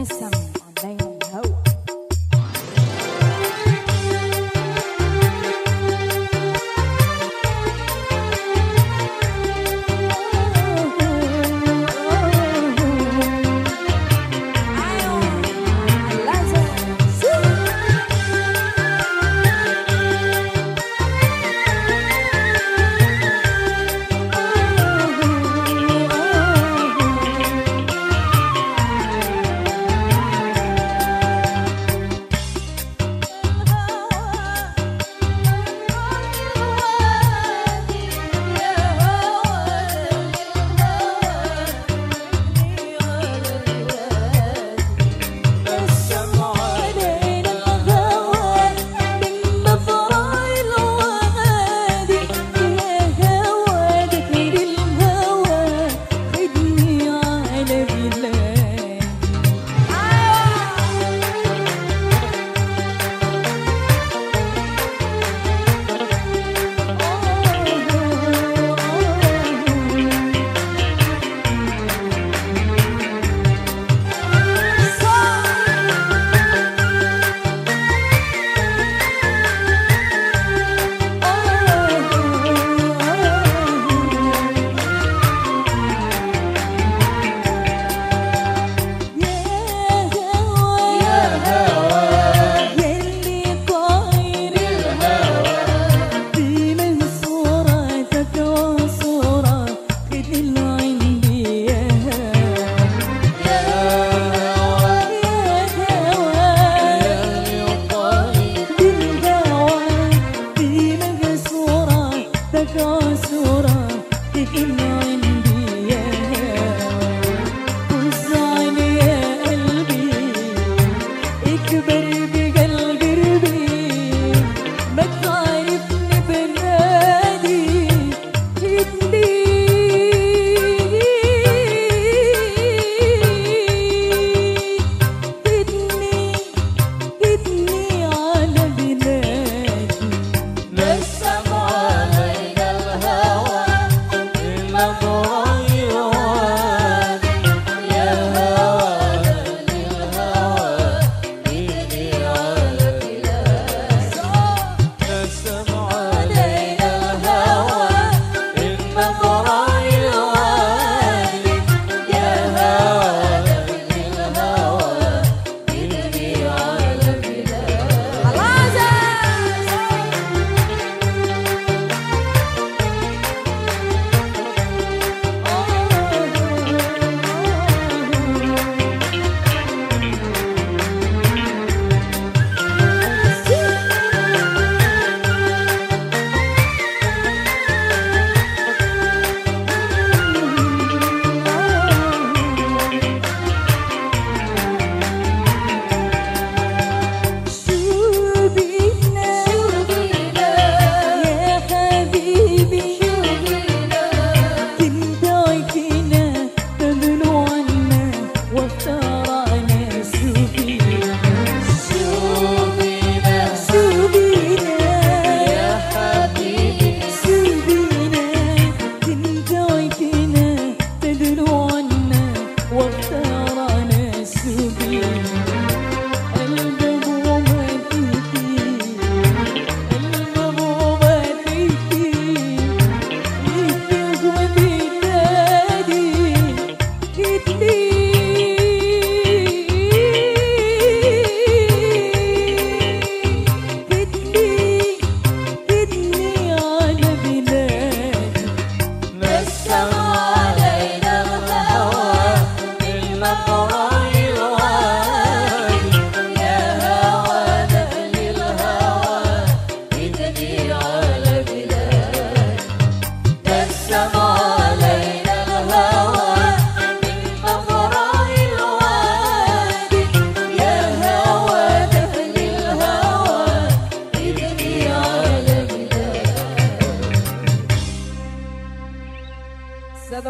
esa. que no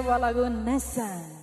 Satu lagu Nesa.